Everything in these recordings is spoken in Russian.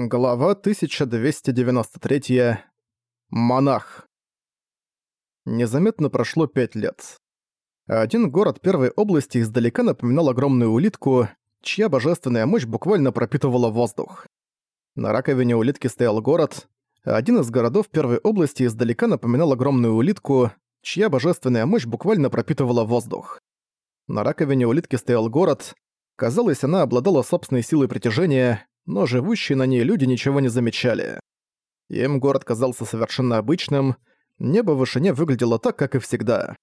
Глава 1293. Монах. Незаметно прошло пять лет. Один город первой области издалека напоминал огромную улитку, чья божественная мощь буквально пропитывала воздух. На раковине улитки стоял город, один из городов первой области издалека напоминал огромную улитку, чья божественная мощь буквально пропитывала воздух. На раковине улитки стоял город, казалось, она обладала собственной силой притяжения, но живущие на ней люди ничего не замечали. Им город казался совершенно обычным, небо в вышине выглядело так, как и всегда.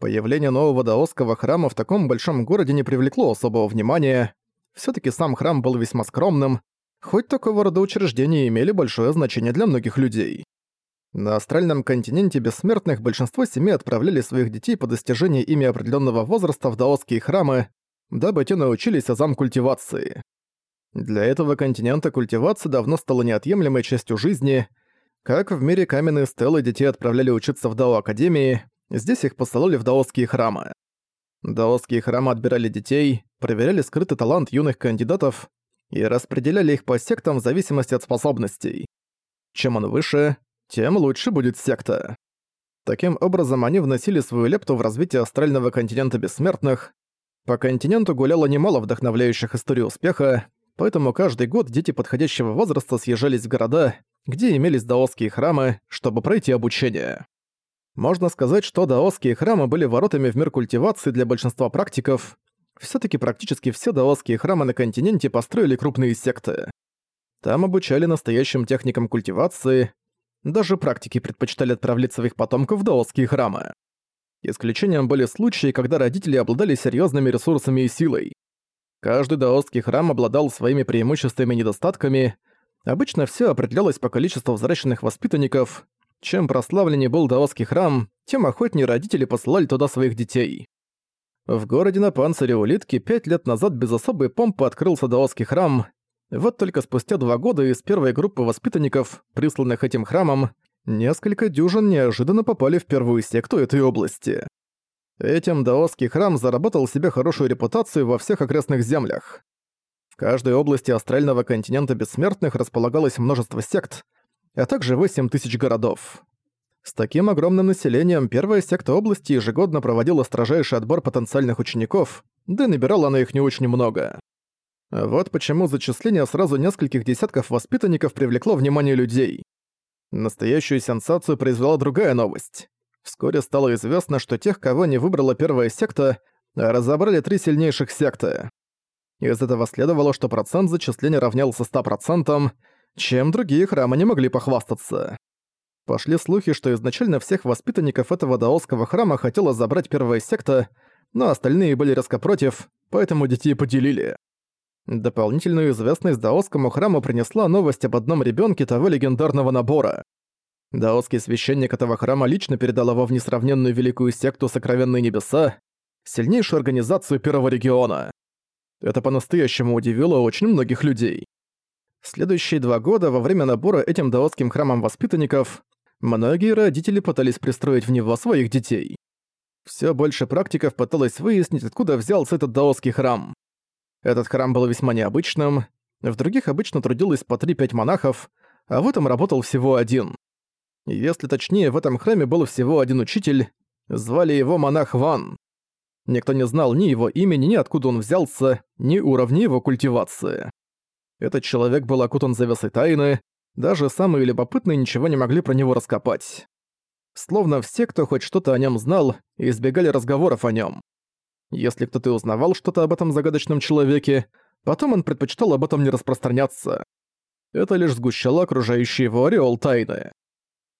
Появление нового даосского храма в таком большом городе не привлекло особого внимания, все таки сам храм был весьма скромным, хоть такого рода учреждения имели большое значение для многих людей. На астральном континенте бессмертных большинство семей отправляли своих детей по достижении ими определенного возраста в даосские храмы, дабы те научились азам культивации. Для этого континента культивация давно стала неотъемлемой частью жизни. Как в мире каменные стелы детей отправляли учиться в Дао-академии, здесь их посылали в даосские храмы. Даосские храмы отбирали детей, проверяли скрытый талант юных кандидатов и распределяли их по сектам в зависимости от способностей. Чем он выше, тем лучше будет секта. Таким образом, они вносили свою лепту в развитие астрального континента бессмертных. По континенту гуляло немало вдохновляющих историй успеха, поэтому каждый год дети подходящего возраста съезжались в города, где имелись даосские храмы, чтобы пройти обучение. Можно сказать, что даосские храмы были воротами в мир культивации для большинства практиков. все таки практически все даосские храмы на континенте построили крупные секты. Там обучали настоящим техникам культивации, даже практики предпочитали отправлять своих потомков в даосские храмы. Исключением были случаи, когда родители обладали серьезными ресурсами и силой. Каждый даосский храм обладал своими преимуществами и недостатками. Обычно все определялось по количеству взращенных воспитанников. Чем прославленнее был даосский храм, тем охотнее родители посылали туда своих детей. В городе на панцире улитки пять лет назад без особой помпы открылся даосский храм. Вот только спустя два года из первой группы воспитанников, присланных этим храмом, несколько дюжин неожиданно попали в первую секту этой области. Этим даосский храм заработал себе хорошую репутацию во всех окрестных землях. В каждой области астрального континента бессмертных располагалось множество сект, а также 8 тысяч городов. С таким огромным населением первая секта области ежегодно проводила строжайший отбор потенциальных учеников, да набирала она их не очень много. Вот почему зачисление сразу нескольких десятков воспитанников привлекло внимание людей. Настоящую сенсацию произвела другая новость. Вскоре стало известно, что тех, кого не выбрала первая секта, разобрали три сильнейших секты. Из этого следовало, что процент зачисления равнялся 100%, чем другие храмы не могли похвастаться. Пошли слухи, что изначально всех воспитанников этого даосского храма хотела забрать первая секта, но остальные были резко против, поэтому детей поделили. Дополнительную известность даосскому храму принесла новость об одном ребенке того легендарного набора. Даосский священник этого храма лично передал его в несравненную великую секту Сокровенные Небеса, сильнейшую организацию первого региона. Это по-настоящему удивило очень многих людей. Следующие два года во время набора этим даосским храмом воспитанников многие родители пытались пристроить в него своих детей. Все больше практиков пыталось выяснить, откуда взялся этот даосский храм. Этот храм был весьма необычным, в других обычно трудилось по 3-5 монахов, а в этом работал всего один. Если точнее, в этом храме был всего один учитель, звали его монах Ван. Никто не знал ни его имени, ни откуда он взялся, ни уровня его культивации. Этот человек был окутан завесой тайны, даже самые любопытные ничего не могли про него раскопать. Словно все, кто хоть что-то о нем знал, избегали разговоров о нем. Если кто-то узнавал что-то об этом загадочном человеке, потом он предпочитал об этом не распространяться. Это лишь сгущало окружающий его ореол тайны.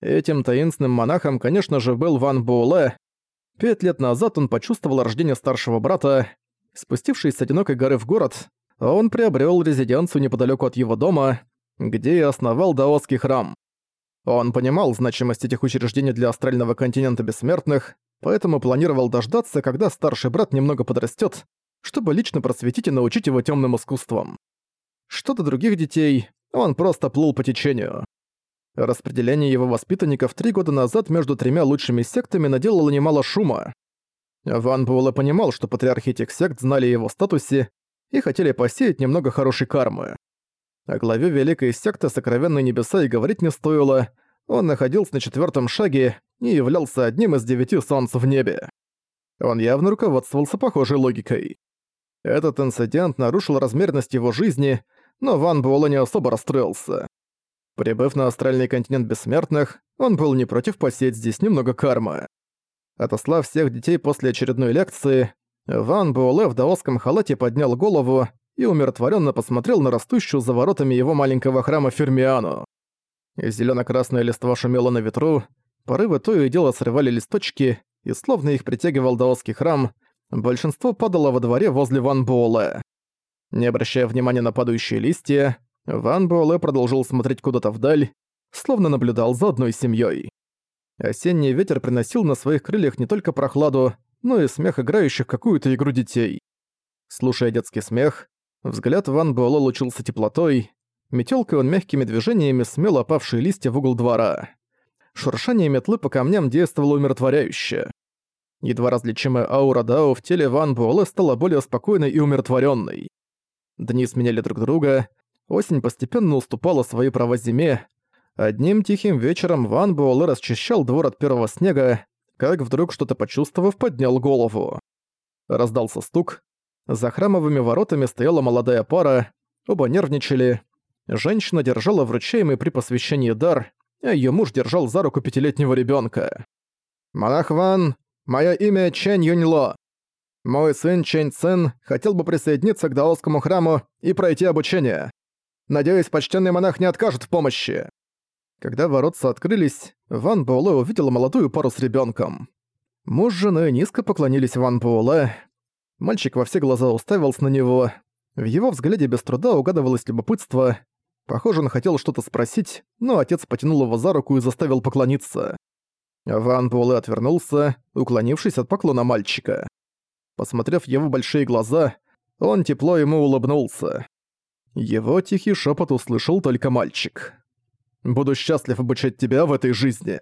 Этим таинственным монахом, конечно же, был Ван Буэлэ. Пять лет назад он почувствовал рождение старшего брата. Спустившись с одинокой горы в город, он приобрел резиденцию неподалеку от его дома, где и основал даосский храм. Он понимал значимость этих учреждений для астрального континента бессмертных, поэтому планировал дождаться, когда старший брат немного подрастет, чтобы лично просветить и научить его темным искусствам. Что до других детей, он просто плыл по течению. Распределение его воспитанников три года назад между тремя лучшими сектами наделало немало шума. Ван Буэлэ понимал, что патриархи этих сект знали его статусе и хотели посеять немного хорошей кармы. О главе Великой Секты Сокровенной Небеса и говорить не стоило, он находился на четвертом шаге и являлся одним из девяти солнц в небе. Он явно руководствовался похожей логикой. Этот инцидент нарушил размерность его жизни, но Ван Буэлэ не особо расстроился. Прибыв на астральный континент бессмертных, он был не против посеять здесь немного кармы. Отослав всех детей после очередной лекции, Ван Буэлэ в даосском халате поднял голову и умиротворенно посмотрел на растущую за воротами его маленького храма Фермиану. Зелено-красная листва шумела на ветру, порывы то и дело срывали листочки, и словно их притягивал даосский храм, большинство падало во дворе возле Ван Буэлэ. Не обращая внимания на падающие листья, Ван Буэлэ продолжил смотреть куда-то вдаль, словно наблюдал за одной семьей. Осенний ветер приносил на своих крыльях не только прохладу, но и смех играющих какую-то игру детей. Слушая детский смех, взгляд Ван Буэлэ лучился теплотой, метелкой он мягкими движениями смело опавшие листья в угол двора. Шуршание метлы по камням действовало умиротворяюще. Едва различимая аура Дао в теле Ван Буэлэ стала более спокойной и умиротворенной. Дни сменяли друг друга, осень постепенно уступала свои права зиме. Одним тихим вечером Ван Буэлэ расчищал двор от первого снега, как вдруг что-то почувствовав, поднял голову. Раздался стук. За храмовыми воротами стояла молодая пара, оба нервничали. Женщина держала вручаемый при посвящении дар, а её муж держал за руку пятилетнего ребёнка. «Монах Ван, мое имя Чэнь Юньло. Мой сын Чэнь Цин хотел бы присоединиться к даосскому храму и пройти обучение. Надеюсь, почтенный монах не откажет в помощи». Когда воротца открылись, Ван Буэлэ увидела молодую пару с ребёнком. Муж с женой низко поклонились Ван Буэлэ. Мальчик во все глаза уставился на него. В его взгляде без труда угадывалось любопытство. Похоже, он хотел что-то спросить, но отец потянул его за руку и заставил поклониться. Ван Буэлэ отвернулся, уклонившись от поклона мальчика. Посмотрев в его большие глаза, он тепло ему улыбнулся. Его тихий шепот услышал только мальчик. «Буду счастлив обучать тебя в этой жизни».